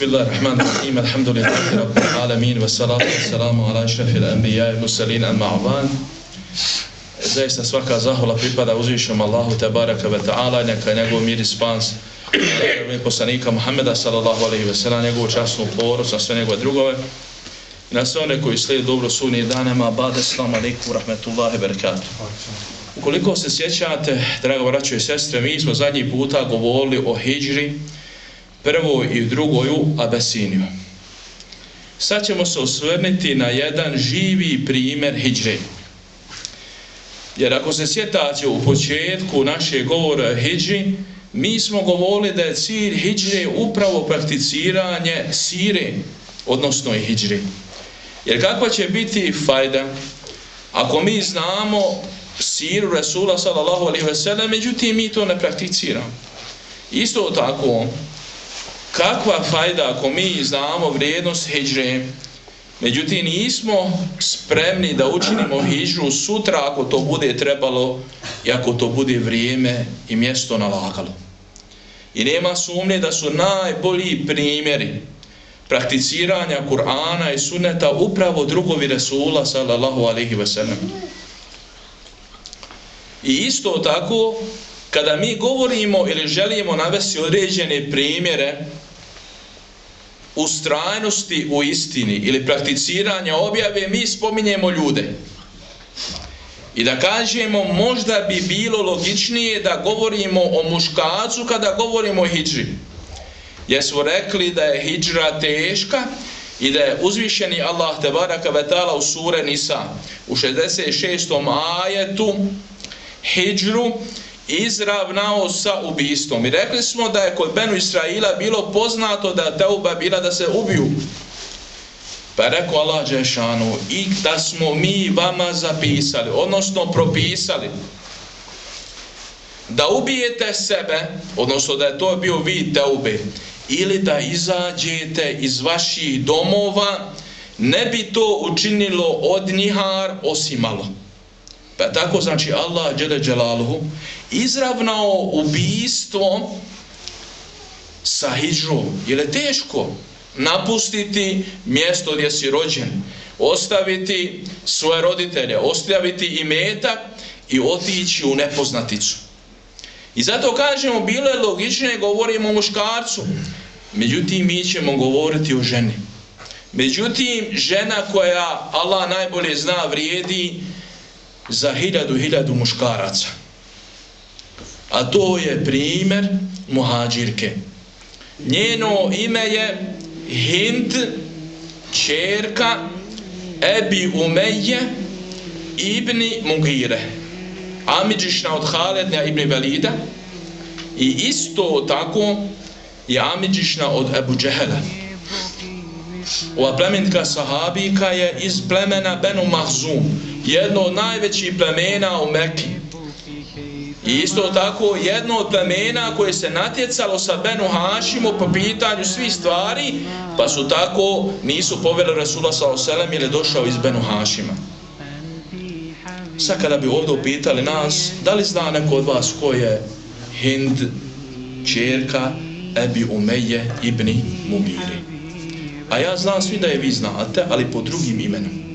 Bismillah ar-Rahman ar-Rahim, alhamdulillahi rabbi alamin, wa salatu wa salamu ala išrafil anbiya i musalin al-ma'uban. Zaista svaka zahvala pripada uzvišom Allahu te baraka wa ta'ala, neka njegov mir i spans njegove poslanika Muhammeda sallallahu alaihi wa sallam, njegovu časnu poru, sa sve njegove drugove. I na sve one koji slijedi dobro sunni danima, ba'd eslamu alaikum, rahmetullahi barakatuh. Ukoliko se sjećate, drago braćo i sestre, mi smo zadnji puta govorili o hidžri, prvoj i drugoj u Abesiniju. Sad ćemo se osvrniti na jedan živi primjer hijđre. Jer ako se sjetate u početku naše govore o mi smo govorili da je cilj hijđre upravo prakticiranje sire, odnosno i hijđre. Jer kakva će biti fajda ako mi znamo siru Resula sallallahu alaihi ve sellem, međutim mi to ne prakticiramo. Isto tako, kakva fajda ako mi znamo vrijednost hijđre, međutim nismo spremni da učinimo hijđru sutra ako to bude trebalo i ako to bude vrijeme i mjesto nalagalo. I nema sumnje da su najbolji primjeri prakticiranja Kur'ana i sunneta upravo drugovi Resula sallallahu alaihi wa sallam. I isto tako, kada mi govorimo ili želimo navesti određene primjere ustrajnosti u istini ili prakticiranja objave, mi spominjemo ljude. I da kažemo, možda bi bilo logičnije da govorimo o muškacu kada govorimo o hijđri. Jer smo rekli da je hijđra teška i da je uzvišeni Allah tebaraka vetala u sure Nisa u 66. ajetu hijđru izravnao sa ubistvom. I rekli smo da je kod Benu Israila bilo poznato da teuba bila da se ubiju. Pa je rekao Allah Đešanu, i da smo mi vama zapisali, odnosno propisali, da ubijete sebe, odnosno da je to bio vid teube, ili da izađete iz vaših domova, ne bi to učinilo od njihar osim malo. Pa tako znači Allah džele Đelaluhu izravnao ubijstvo sa hijđom. Je teško napustiti mjesto gdje si rođen, ostaviti svoje roditelje, ostaviti imetak i otići u nepoznaticu. I zato kažemo, bilo je logičnije, govorimo o muškarcu. Međutim, mi ćemo govoriti o ženi. Međutim, žena koja Allah najbolje zna vrijedi, za hiljadu, hiljadu muškaraca. A to je primjer muhađirke. Njeno ime je Hind, čerka Ebi Umeje ibni Mugire. Amidžišna od Halednja ibni Velida i isto tako je Amidžišna od Ebu Džehela. Ova plementka sahabika je iz plemena Benu Mahzum, jedno od najvećih plemena u Mekki. I isto tako jedno od plemena koje se natjecalo sa Benu Hašimu po pitanju svih stvari, pa su tako nisu poveli Rasula sa Oselem ili došao iz Benu Hašima. Sad kada bi ovdje upitali nas, da li zna neko od vas ko je Hind, čerka Ebi Umeje ibni Mumiri? A ja znam svi da je vi znate, ali po drugim imenom.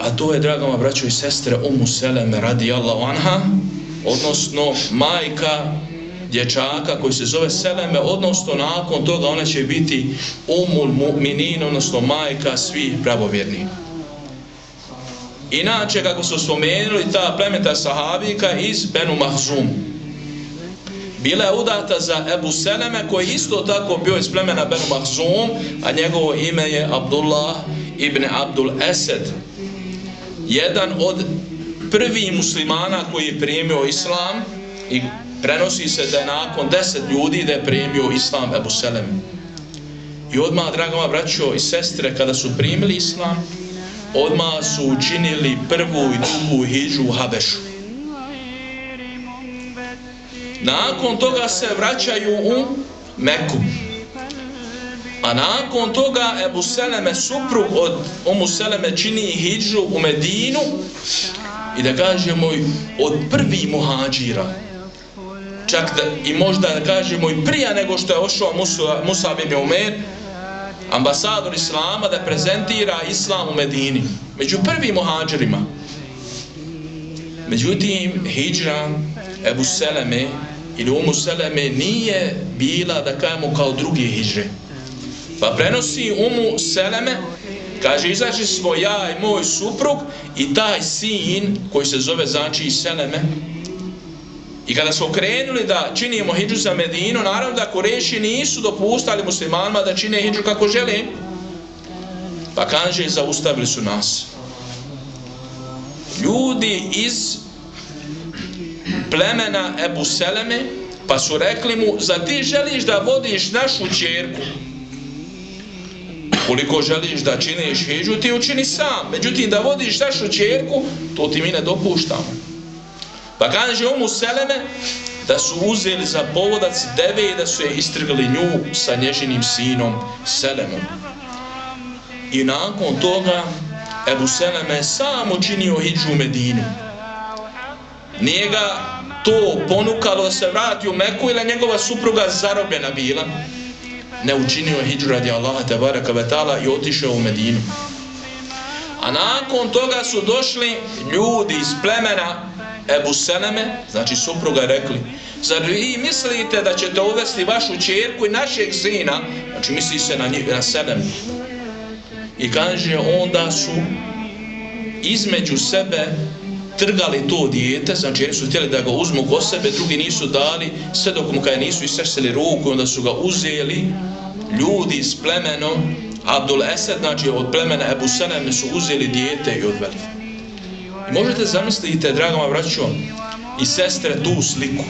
A to je, dragoma braćo i sestre, Umu Seleme radi anha, odnosno majka dječaka koji se zove Seleme, odnosno nakon toga ona će biti Umul Mu'minin, odnosno majka svih pravovjernih. Inače, kako su spomenuli, ta plemeta sahabika iz Benu Mahzum, bila je udata za Ebu Seleme koji isto tako bio iz plemena Benu Mahzum a njegovo ime je Abdullah ibn Abdul Esed jedan od prvi muslimana koji je primio islam i prenosi se da je nakon deset ljudi da je primio islam Ebu Selem. i odmah dragama braćo i sestre kada su primili islam odmah su učinili prvu i drugu hijđu u Habešu Nakon toga se vraćaju u Meku. A nakon toga Ebu Seleme, suprug od Umu Seleme, čini hijđu u Medinu i da kažemo od prvi muhađira. Čak da, i možda da kažemo i prija nego što je ošao Musa, Musa bin Umer, ambasador Islama da prezentira Islam u Medini. Među prvim muhađirima. Međutim, hijđra Ebu Seleme ili Umu Seleme nije bila da kajemo kao drugi hijđre. Pa prenosi Umu Seleme, kaže, izaći smo ja i moj suprug i taj sin koji se zove znači Seleme. I kada smo krenuli da činimo hijđu za Medinu, naravno da Koreši nisu dopustali muslimanima da čine hijđu kako žele. Pa kaže, zaustavili su nas. Ljudi iz plemena Ebu Seleme, pa su rekli mu, za ti želiš da vodiš našu čerku? Koliko želiš da činiš hijđu, ti učini sam. Međutim, da vodiš našu čerku, to ti mi ne dopuštamo. Pa kaže Umu Seleme, da su uzeli za povodac deve i da su je istrgali nju sa nježinim sinom Selemom. I nakon toga Ebu Seleme sam učinio hijđu u Medinu. Nije ga to ponukalo da se vrati u Meku ili njegova supruga zarobljena bila ne učinio hijđu radi Allaha tabaraka vetala i otišao u Medinu a nakon toga su došli ljudi iz plemena Ebu Seleme znači supruga rekli zar vi mislite da ćete uvesti vašu čerku i našeg zina znači misli se na, njih, na Seleme. i kaže onda su između sebe trgali to dijete, znači jedni su htjeli da ga uzmu ko sebe, drugi nisu dali, sve dok mu kada nisu isrseli ruku, onda su ga uzeli ljudi iz plemenom, Abdul Esed, znači od plemena Ebu Seleme su uzeli dijete i odveli. I možete zamislite, dragoma vraću, i sestre tu sliku.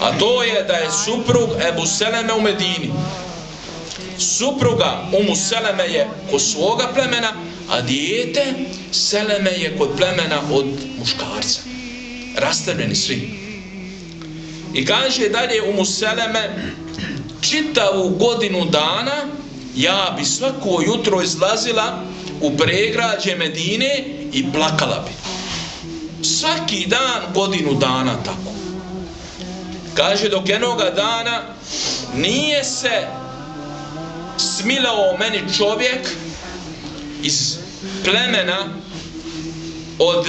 A to je da je suprug Ebu Seleme u Medini. Supruga Umu Seleme je kod svoga plemena, a dijete Seleme je kod plemena od muškarca. Rastavljeni svi. I kaže dalje Umu Seleme, čitavu godinu dana ja bi svako jutro izlazila u pregrađe Medine i plakala bi. Svaki dan godinu dana tako. Kaže dok jednoga dana nije se smilao meni čovjek iz plemena od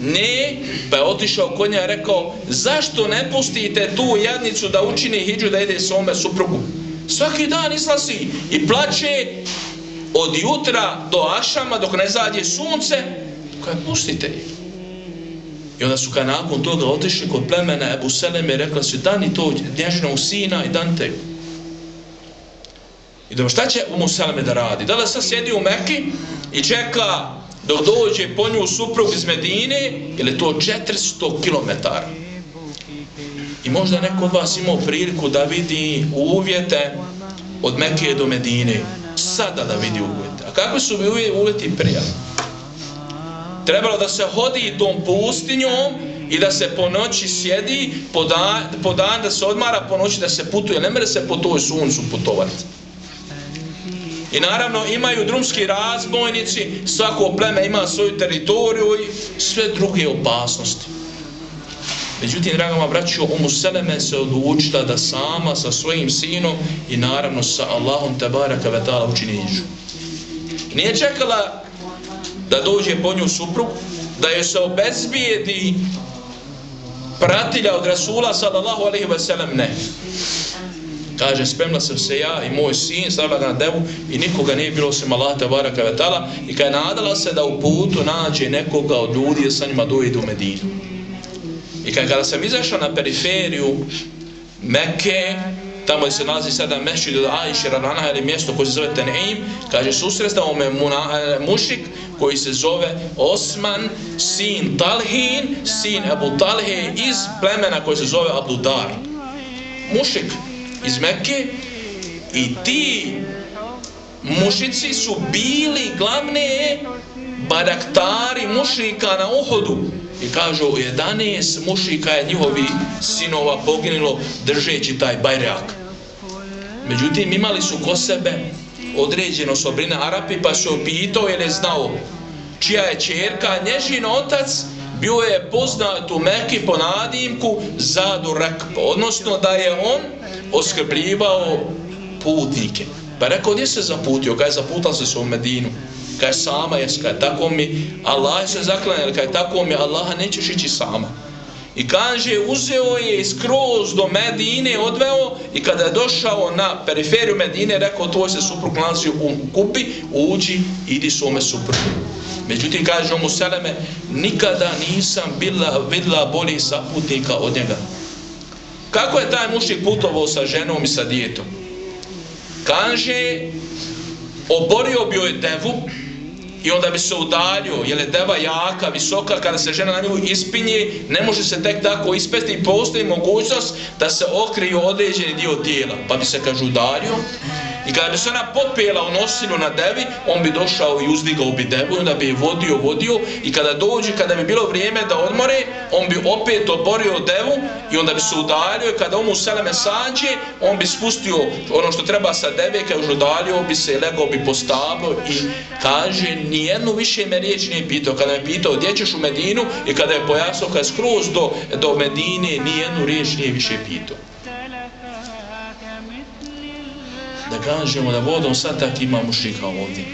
ne, pa je otišao kod nja i rekao zašto ne pustite tu jadnicu da učini hijđu da ide svome suprugu svaki dan izlazi i plaće od jutra do ašama dok ne zađe sunce koja pustite je i onda su kad nakon toga otišli kod plemena Ebu Seleme i rekla su dani to nježnog sina i dan tegu i dobro šta će Umu Seleme da radi da li sad sjedi u Meki i čeka dok dođe po nju suprug iz Medine, ili to 400 km. I možda neko od vas imao priliku da vidi uvjete od Mekije do Medine. Sada da vidi uvjete. A kako su bi uvjeti prija? Trebalo da se hodi tom pustinjom i da se po noći sjedi, po dan, po dan da se odmara, po noći da se putuje. Ne mere se po toj suncu putovati. I naravno imaju drumski razbojnici, svako pleme ima svoju teritoriju i sve druge opasnosti. Međutim, dragama braću, Umu Seleme se odlučila da sama sa svojim sinom i naravno sa Allahom Tebaraka Vetala učini iđu. Nije čekala da dođe po nju suprug, da je se obezbijedi pratilja od Rasula sallallahu alaihi wa sallam, ne. Kaže, spremla sam se ja i moj sin, stavila ga na devu i nikoga nije bilo osim Allah tabara Kavetala i kada je nadala se da u putu nađe nekoga od ljudi da sa njima dojde u Medinu. I kada sam izašao na periferiju Mekke, tamo gdje se nalazi sada mešćid od Ajše Radana ili mjesto koje se zove Teneim, kaže, susrestao me muna, e, mušik koji se zove Osman, sin Talhin, sin Abu Talhe iz plemena koji se zove Abdudar. Mušik, iz Mekke i ti mušici su bili glavne baraktari mušika na Uhodu i kažu 11 mušika je njihovi sinova poginilo držeći taj bajrak. Međutim, imali su ko sebe određeno osobine Arapi, pa su pitao jer je znao čija je čerka, nježin otac bio je poznat u Mekki po nadimku Zadu Rekp, odnosno da je on oskrbljivao putnike. Pa rekao, gdje se zaputio? Kaj zaputal se se u Medinu? Kaj sama jes, kaj tako mi Allah se zaklanjali, kaj tako mi Allaha nećeš ići sama. I kaže, uzeo je skroz do Medine, odveo i kada je došao na periferiju Medine, rekao, tvoj se suprug nalazi u kupi, uđi, idi svome suprugu. Međutim, kaže mu Seleme, nikada nisam bila, vidla bolji saputnika od njega. Kako je taj mušik putovao sa ženom i sa djetom? Kaže, oborio bio je devu, i onda bi se udaljio, jer je deva jaka, visoka, kada se žena na nju ispinje, ne može se tek tako ispesti i postoji mogućnost da se okriju određeni dio tijela, pa bi se, kaže, udaljio. I kada bi se ona popela u nosinu na devi, on bi došao i uzdigao bi devu, onda bi je vodio, vodio i kada dođe, kada bi bilo vrijeme da odmore, on bi opet oborio devu i onda bi se udaljio i kada on mu seleme sađe, on bi spustio ono što treba sa deve, kada už udaljio bi se, legao bi po stablo i kaže, nijednu više me riječ nije pitao. Kada me pitao, gdje ćeš u Medinu i kada je pojasno kada je skroz do, do Medine, nijednu riječ nije više pitao. Da kažemo da vodom sad tak ima mušika ovdje.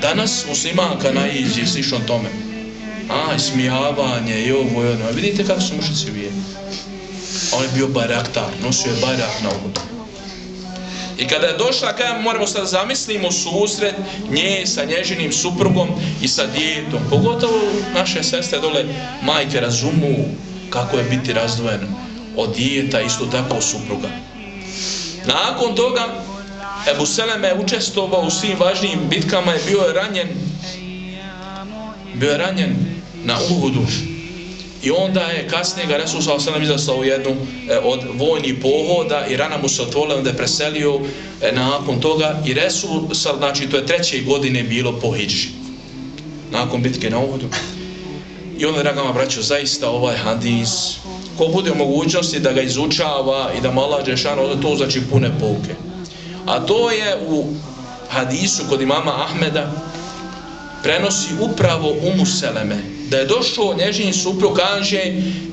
Danas muslimanka naiđe s išom tome. Aj, smijavanje i ovo i ono. Vidite kako su mušici uvijeni. On je bio baraktar, nosio je barak na uvodu. I kada je došla, kada moramo sad zamislimo susret nje sa nježinim suprugom i sa djetom. Pogotovo naše sestre dole majke razumu kako je biti razdvojen od dijeta, isto tako supruga. Nakon toga Ebu Seleme je učestovao u svim važnijim bitkama i bio je ranjen bio je ranjen na Uhudu. I onda je kasnije ga Resul Sala Selem izaslao u jednu e, od vojnih pohoda i rana mu se otvorila onda je preselio e, nakon toga i Resul Sala, znači to je treće godine bilo po Hidži nakon bitke na Uhudu. I onda dragama braćo zaista ovaj hadis ko bude u mogućnosti da ga izučava i da mala Đešano, onda to znači pune pouke. A to je u hadisu kod imama Ahmeda prenosi upravo Umu Seleme. Da je došao nježin suprug, kaže,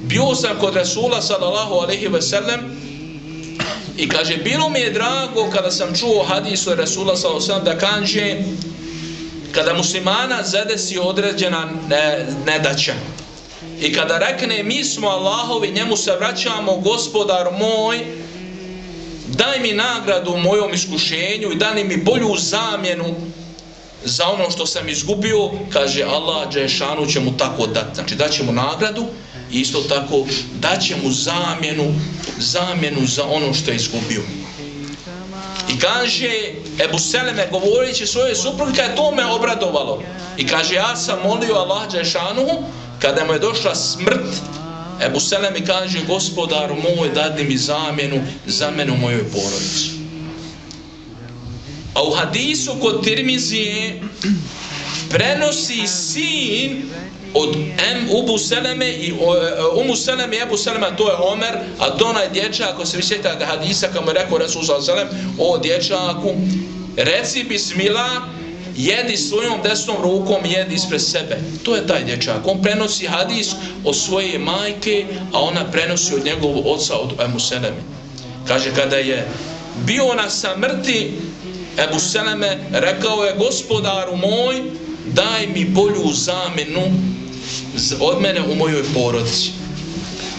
bio sam kod Rasula sallallahu alaihi ve sellem i kaže, bilo mi je drago kada sam čuo hadisu Rasula sallallahu alaihi ve sellem da kaže, kada muslimana zadesi određena nedaća, I kada rekne mi smo Allahovi, njemu se vraćamo, gospodar moj, daj mi nagradu u mojom iskušenju i daj mi bolju zamjenu za ono što sam izgubio, kaže Allah, Đešanu će mu tako dati. Znači daće mu nagradu i isto tako daće mu zamjenu, zamjenu za ono što je izgubio. I kaže, Ebu Seleme govorići svoje supruge, kada je to me obradovalo. I kaže, ja sam molio Allah Đešanu, kada mu je došla smrt, Ebu Selemi kaže, gospodaru moj, dadi mi zamjenu za mene u mojoj porodici. A u hadisu kod Tirmizije prenosi sin od M. Ubu Seleme i e, Umu Seleme i Ebu Seleme, to je Omer, a to onaj dječak, ako se vi sjetate hadisa, kao mu je rekao Resul Selem, o dječaku, reci bismillah, jedi svojom desnom rukom, jedi ispred sebe. To je taj dječak. On prenosi hadis od svoje majke, a ona prenosi od njegovog oca, od Ebu Seleme. Kaže, kada je bio na samrti, Ebu Seleme rekao je, gospodaru moj, daj mi bolju zamenu od mene u mojoj porodici.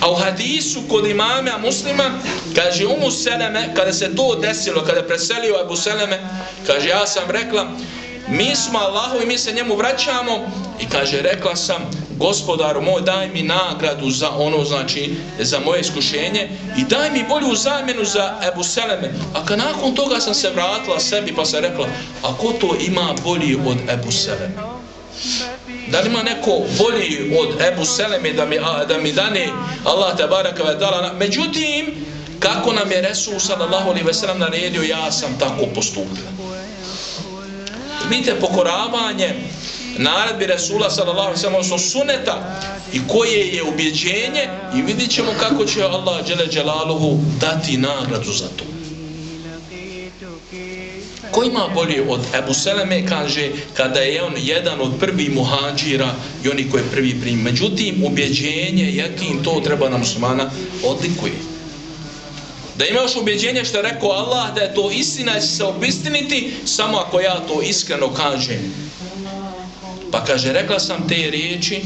A u hadisu kod imama muslima, kaže Umu Seleme, kada se to desilo, kada je preselio Ebu Seleme, kaže, ja sam rekla, mi smo Allahu i mi se njemu vraćamo i kaže rekla sam gospodaru moj daj mi nagradu za ono znači za moje iskušenje i daj mi bolju zamjenu za Ebu Seleme. A kad nakon toga sam se vratila sebi pa sam rekla a ko to ima bolji od Ebu Seleme? Da li ima neko bolji od Ebu Seleme da mi, da mi dane Allah te baraka ve dala međutim kako nam je Resul sallallahu alaihi ve sellem naredio ja sam tako postupila vidite pokoravanje naredbi Resula sallallahu alaihi sallam odnosno suneta i koje je ubjeđenje i vidit ćemo kako će Allah dželle dželaluhu dati nagradu za to Ko ima bolje od Ebu Seleme, kaže, kada je on jedan od prvih muhađira i oni koji je prvi primi. Međutim, ubjeđenje, jakim to treba na muslimana, odlikuje. Da imaš ubjeđenje što je rekao Allah, da je to istina, će se obistiniti, samo ako ja to iskreno kažem. Pa kaže, rekla sam te riječi,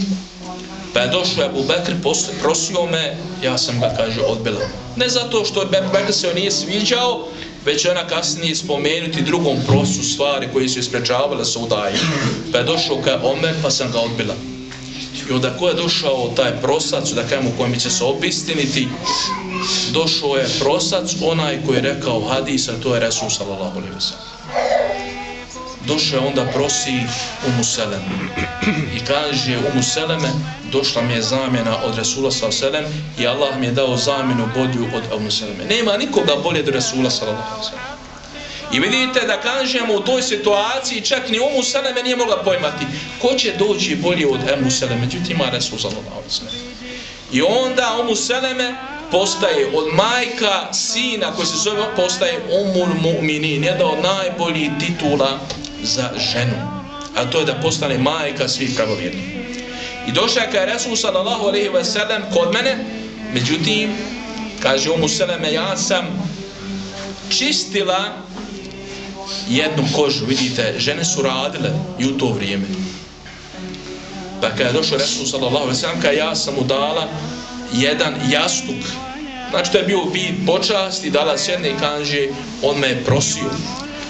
pa je došao Abu Bekr, prosio me, ja sam ga, kaže, odbila. Ne zato što Ebu Bekr se nije sviđao, već ona kasnije spomenuti drugom prosu stvari koje su isprečavale sa udajom. Pa je došao ka Omer, pa sam ga odbila. I onda ko je došao taj prosac, da kajemo kojem će se obistiniti, došao je prosac, onaj koji je rekao hadisa, to je Resul sallallahu alaihi wa sallam došao onda prosi u Museleme i kaže Umu Seleme, došla mi je zamjena od Resula s.a.v. i Allah mi je dao zamjenu bolju od Museleme. Nema nikoga bolje od Resula s.a.v. I vidite da kažemo u toj situaciji čak ni Umu Seleme nije mogla pojmati ko će doći bolje od Emu Seleme, međutim ima Resul sallallahu alaihi I onda Umu Seleme postaje od majka sina koji se zove postaje Umul Mu'minin, jedna od najboljih titula za ženu. A to je da postane majka svih pravovjernih. I došla je kaj Resul sallallahu alaihi ve sellem kod mene, međutim, kaže Umu Seleme, ja sam čistila jednu kožu, vidite, žene su radile i u to vrijeme. Pa kada je došao Resul sallallahu alaihi wa sallam, ja sam mu dala jedan jastuk, znači to je bio vid počast i dala sjedne i kanže, on me je prosio.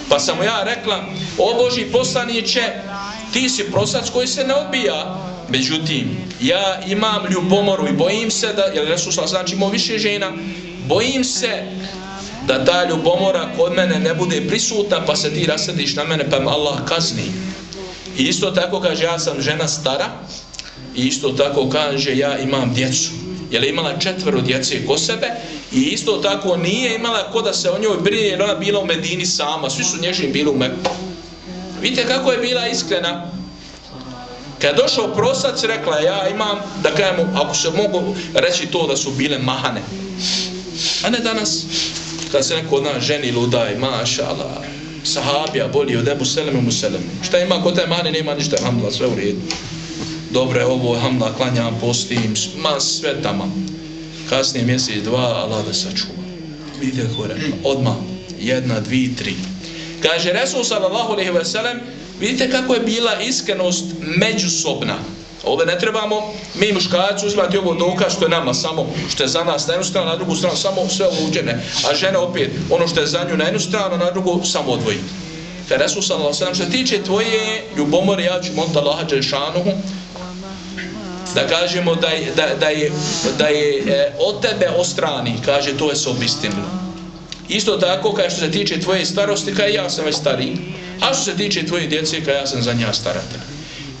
Pa sam ja rekla, o Boži poslaniće, ti si prosac koji se ne odbija. Međutim, ja imam ljubomoru i bojim se da, jer Resusla znači imao više žena, bojim se da ta ljubomora kod mene ne bude prisutna, pa se ti rasadiš na mene, pa me Allah kazni. I isto tako kaže, ja sam žena stara, i isto tako kaže, ja imam djecu jer je imala četvero djece ko sebe i isto tako nije imala ko da se o njoj brine jer ona bila u Medini sama, svi su nježni bili u Meku. Vidite kako je bila iskrena. Kad je došao prosac, rekla ja imam, da kajemo, ako se mogu reći to da su bile mahane. A ne danas, kad se neko od nas ženi ludaj, maša Allah, sahabija, bolji od Ebu Seleme, Museleme. Šta ima kod te mani, nema ništa, hamla, sve u redu dobre ovo, hamla, klanjam, postim, ma sve tamo. Kasnije mjesec, dva, Allah da sačuva. Vidite kako je rekla, odmah, jedna, dvi, tri. Kaže Resul sallallahu alaihi wa sallam, vidite kako je bila iskrenost međusobna. Ove ne trebamo, mi muškarci uzimati ovo dokaz što je nama samo, što je za nas na jednu stranu, na drugu stranu, samo sve uđene. A žene opet, ono što je za nju na jednu stranu, na drugu, samo odvoji. Te Resul sallallahu sallam, što tiče tvoje ljubomore, ja ću moliti Allaha Đelšanuhu, da kažemo da je, da, da je, da je e, od tebe ostrani, kaže to je se obistinilo. Isto tako kaže što se tiče tvoje starosti, kaže ja sam već stariji, a što se tiče tvoje djece, kaže ja sam za nja staratelj.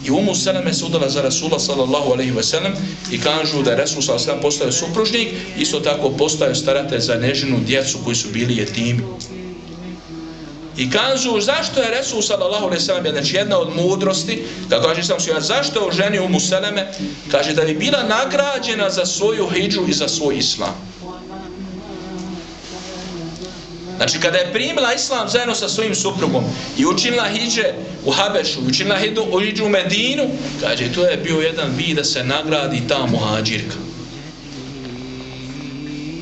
I umu Seleme se udala za Rasula sallallahu alaihi wa sallam i kažu da je Rasul sallallahu alaihi wa sallam postao supružnik, isto tako postao staratelj za neženu djecu koji su bili jetimi. I kažu, zašto je Resul sallallahu alaihi sallam, znači jedna od mudrosti, da kaže sam se zašto je u ženi Umu Seleme, kaže da bi bila nagrađena za svoju hijđu i za svoj islam. Znači, kada je primila islam zajedno sa svojim suprugom i učinila hiđe u Habešu, učinila hidu, u Medinu, kaže, to je bio jedan vid da se nagradi ta muhađirka.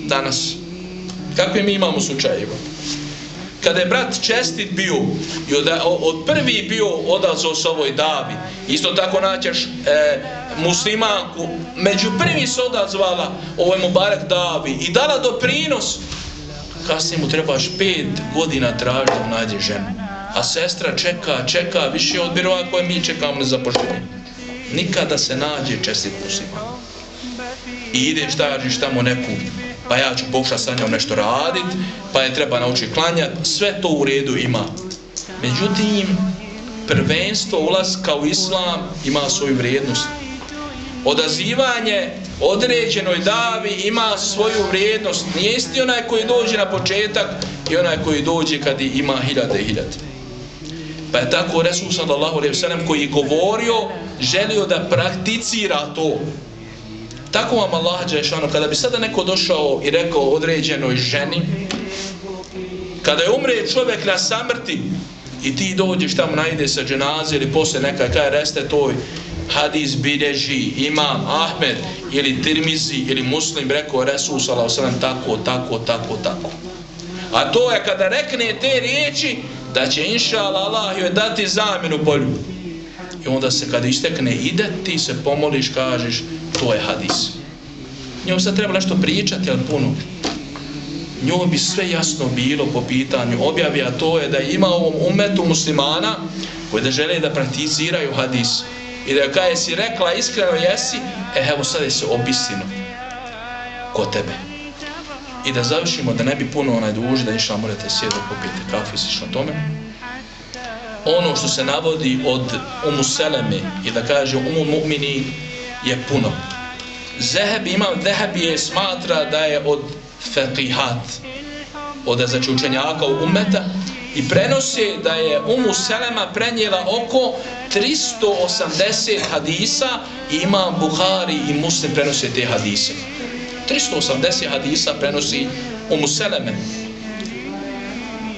Danas, kakve mi imamo slučajeva? kada je brat čestit bio i od, od prvi bio odazvao s ovoj davi, isto tako naćeš e, muslimanku, među prvi se odazvala ovoj Mubarak davi i dala doprinos, kasnije mu trebaš pet godina tražiti da nađe ženu. A sestra čeka, čeka više od birova koje mi čekamo na zapošljenje. Nikada se nađe čestit musliman. I ideš tražiš tamo neku pa ja ću pokušati sa njom nešto radit, pa je treba naučiti klanjat, sve to u redu ima. Međutim, prvenstvo ulazka u islam ima svoju vrijednost. Odazivanje određenoj davi ima svoju vrijednost. Nije isti onaj koji dođe na početak i onaj koji dođe kad ima hiljade i hiljade. Pa je tako Resul sallallahu alaihi sallam koji je govorio, želio da prakticira to. Tako vam Allah Đešanu, kada bi sada neko došao i rekao određenoj ženi, Kada je umre čovjek na samrti i ti dođeš tamo najde sa dženaze ili posle neka kaj reste toj hadis bideži imam Ahmed ili Tirmizi ili Muslim rekao Resul sallahu sallam tako, tako, tako, tako. A to je kada rekne te riječi da će inša Allah joj dati zamjenu polju. I onda se kada istekne ide ti se pomoliš kažeš to je hadis. Njom sad treba nešto pričati ali puno njoj bi sve jasno bilo po pitanju objavi, a to je da ima u ovom umetu muslimana koji da žele da prakticiraju hadis i da kada si rekla iskreno jesi, e evo sad je se obistino ko tebe. I da završimo, da ne bi puno onaj duži, da ništa morate sjedo popijete kafu i slično tome. Ono što se navodi od umu seleme i da kaže umu mu'mini je puno. Zeheb imam, Zeheb je smatra da je od feqihat od znači učenjaka umeta i prenose da je Umu Selema prenijela oko 380 hadisa i ima Buhari i Muslim prenose te hadise 380 hadisa prenosi Umu Seleme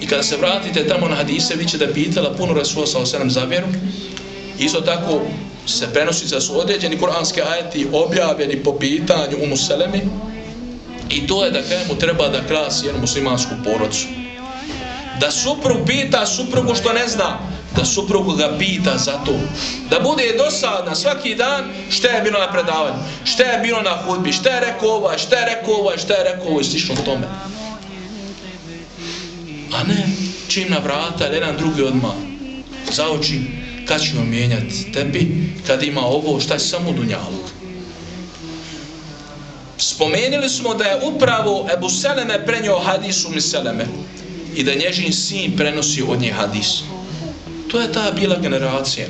i kada se vratite tamo na hadise vi ćete pitala puno Rasula sa osanem za vjeru isto tako se prenosi da su određeni kuranski ajeti objavljeni po pitanju Umu Seleme. I to je da kaj treba da krasi jednu muslimansku porodcu. Da suprug pita suprugu što ne zna, da suprugu ga pita za to. Da bude dosadna svaki dan šta je bilo na predavanju, šta je bilo na hudbi, šta je rekao ovaj, šta je rekao ovaj, šta je rekao ovaj, slično tome. A ne, čim na vrata, jedan drugi odmah zaoči, kad ćemo mijenjati tebi, kad ima ovo, šta je samo dunjalu. Spomenuli smo da je upravo Ebu Seleme prenio hadisu mi Seleme i da nježin sin prenosi od nje hadis. To je ta bila generacija.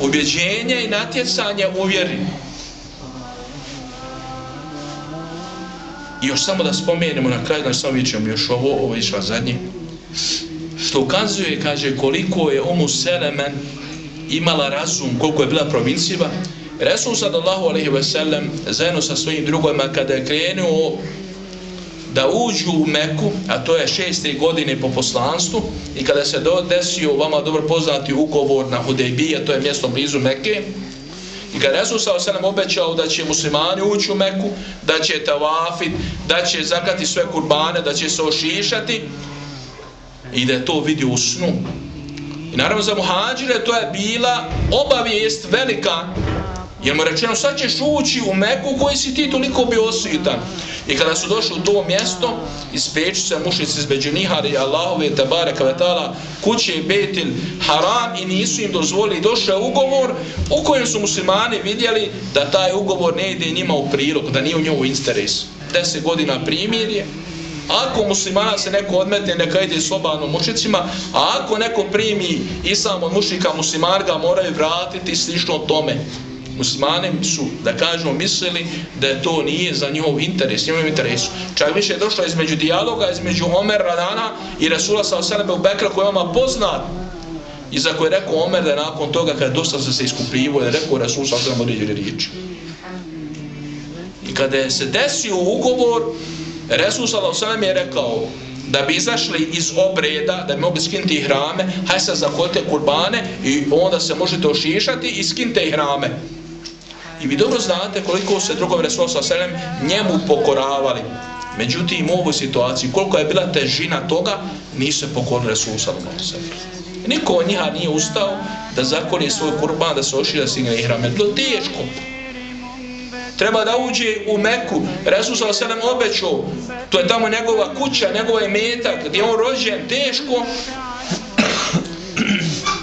Ubjeđenje i natjecanje u vjeri. I još samo da spomenemo na kraju, da samo vićemo još ovo, ovo je išla zadnje, što ukazuje, kaže, koliko je Omu Selemen imala razum, koliko je bila provincijeva, Resul sallallahu alaihi ve sellem zajedno sa svojim drugojima kada je krenuo da uđu u Meku, a to je šeste godine po poslanstvu, i kada se desio vama dobro poznati ugovor na Hudejbije, to je mjesto blizu Mekke, i kada Resul sallallahu alaihi ve sellem obećao da će muslimani ući u Meku, da će tavafit, da će zakati sve kurbane, da će se ošišati, i da je to vidio u snu. I naravno za muhađire to je bila obavijest velika Jer mu rečeno, sad ćeš ući u Meku koji si ti toliko bio osvitan. I kada su došli u to mjesto, ispeću se mušici iz Nihari i Allahove Tebare kavetala kuće Betil Haram i nisu im dozvolili. Došao ugovor u kojem su muslimani vidjeli da taj ugovor ne ide njima u prilog, da nije u njovu interes. Deset godina primirje. Ako muslimana se neko odmetne, neka ide slobano mušicima, a ako neko primi islam od mušika, muslimar ga moraju vratiti slično tome muslimani su, da kažemo, mislili da to nije za njihov interes, njihov interesu. Čak više je došlo između dijaloga, između Omer Radana i Rasula sa Osanebe u Bekra koji je vama poznat. I za koje je rekao Omer da nakon toga kada dosta se se iskupljivo, je rekao Rasul sa Osanebe određene riječi. I kada se desio ugovor, Rasul sa Osanebe je rekao da bi izašli iz obreda, da bi mogli skinti hrame, haj se zakote kurbane i onda se možete ošišati i skinte hrame. I vi dobro znate koliko se drugom Resul sa Selem njemu pokoravali. Međutim, u ovoj situaciji, koliko je bila težina toga, nisu se pokorili Resul sa Selem. Niko od njiha nije ustao da zakolje svoj kurban, da se ošira singa i hrame. Bilo teško. Treba da uđe u Meku. Resul sa Selem obećao. To je tamo njegova kuća, njegova imetak, gdje je on rođen. Teško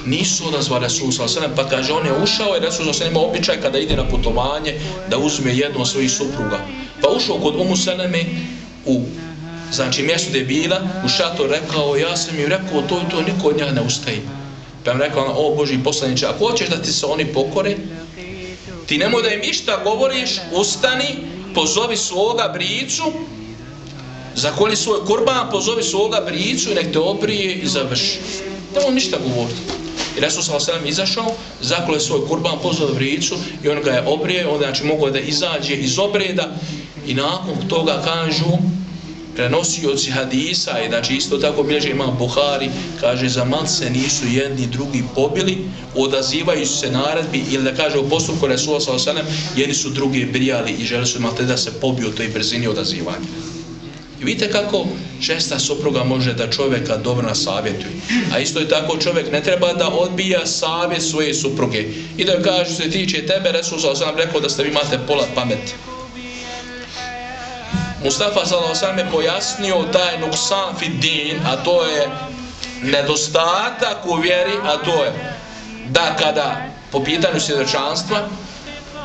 nisu odazvali Resul s.a.v. pa kaže on je ušao i Resul s.a.v. ima običaj kada ide na putovanje da uzme jednu od svojih supruga. Pa ušao kod Umu Seleme u znači mjesto gdje je bila, u šator rekao, ja sam im rekao to i to, niko od njega ne ustaje. Pa im rekao, o Boži poslaniče, ako hoćeš da ti se oni pokore, ti nemoj da im išta govoriš, ustani, pozovi svoga bricu, zakoli svoj kurban, pozovi svoga bricu, nek te oprije i završi. Nemoj ništa govoriti. I Resul sa Veselam izašao, zakole svoj kurban, pozvao vricu i on ga je obrije, onda znači mogao da izađe iz obreda i nakon toga kažu prenosioci hadisa i znači isto tako bilježe imam Buhari kaže za malce nisu jedni drugi pobili odazivaju se naredbi ili da kaže u postupku Resula s.a.v. jedni su drugi brijali i želi su malte da se pobiju toj brzini odazivanja i vidite kako česta supruga može da čovjeka dobro nasavjetuje a isto je tako čovjek ne treba da odbija savjet svoje supruge i da joj kaže se tiče tebe Resul s.a.v. rekao da ste vi imate pola pameti Mustafa s.a.v. je pojasnio taj nuksan fi din, a to je nedostatak u vjeri, a to je da kada po pitanju svjedočanstva,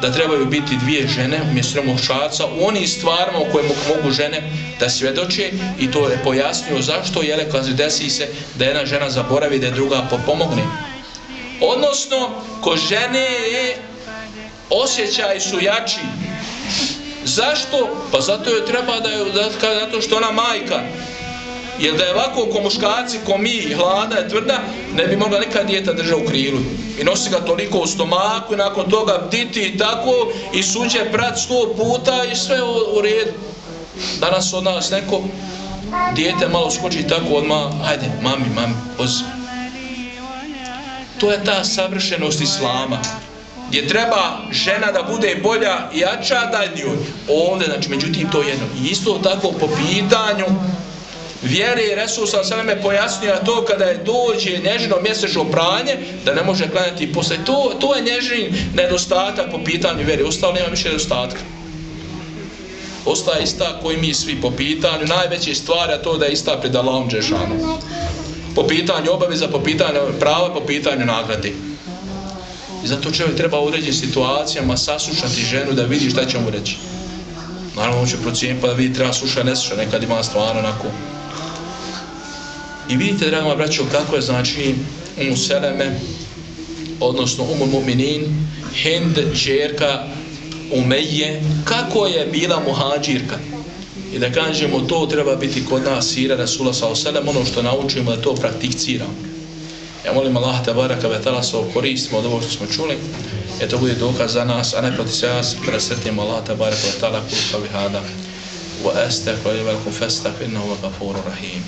da trebaju biti dvije žene umjesto muškarca u onim stvarima u kojima mogu žene da svjedoče i to je pojasnio zašto je kad desi se da jedna žena zaboravi da je druga pomogne. Odnosno, ko žene je osjećaj su jači Zašto? Pa zato joj treba da je, zato što ona majka. Jer da je ovako ko muškarci, ko mi, hlada je tvrda, ne bi mogla nikad djeta drža u krilu. I nosi ga toliko u stomaku i nakon toga bditi i tako i suđe prat sto puta i sve u, u redu. Danas od nas neko dijete malo skoči tako odmah, ajde, mami, mami, pozi. To je ta savršenost Islama gdje treba žena da bude bolja i jača da njoj. Ovdje, znači, međutim, to je jedno. Isto tako po pitanju vjere i resursa sve me pojasnio to kada je dođe nježino mjesečno pranje, da ne može klanjati posle. To, to je nježin nedostatak po pitanju vjere. Ostalo nema više nedostatka. Ostaje ista koji mi svi po pitanju. Najveće stvari je to da je ista pred Allahom Đešanom. Po pitanju obaveza, po pitanju prava, po pitanju nagradi. I zato čovjek treba u određenim situacijama saslušati ženu da vidi šta će mu reći. Naravno, on će procijeniti pa da vidi treba sluša, ne sluša, nekad ima stvarno onako. I vidite, dragoma braćo, kako je znači Umu Seleme, odnosno Umu Muminin, Hind, čerka Umeje, kako je bila muhađirka. I da kažemo, to treba biti kod nas sira Rasula sa Oselem, ono što naučimo da to prakticiramo. Ja molim Allah te baraka ve tala se koristimo od ovo što smo čuli. Je to bude dokaz za nas, a ne proti se vas presretimo Allah te baraka ve tala kul kao. Wa astak wa livalku innahu wa gafuru rahim.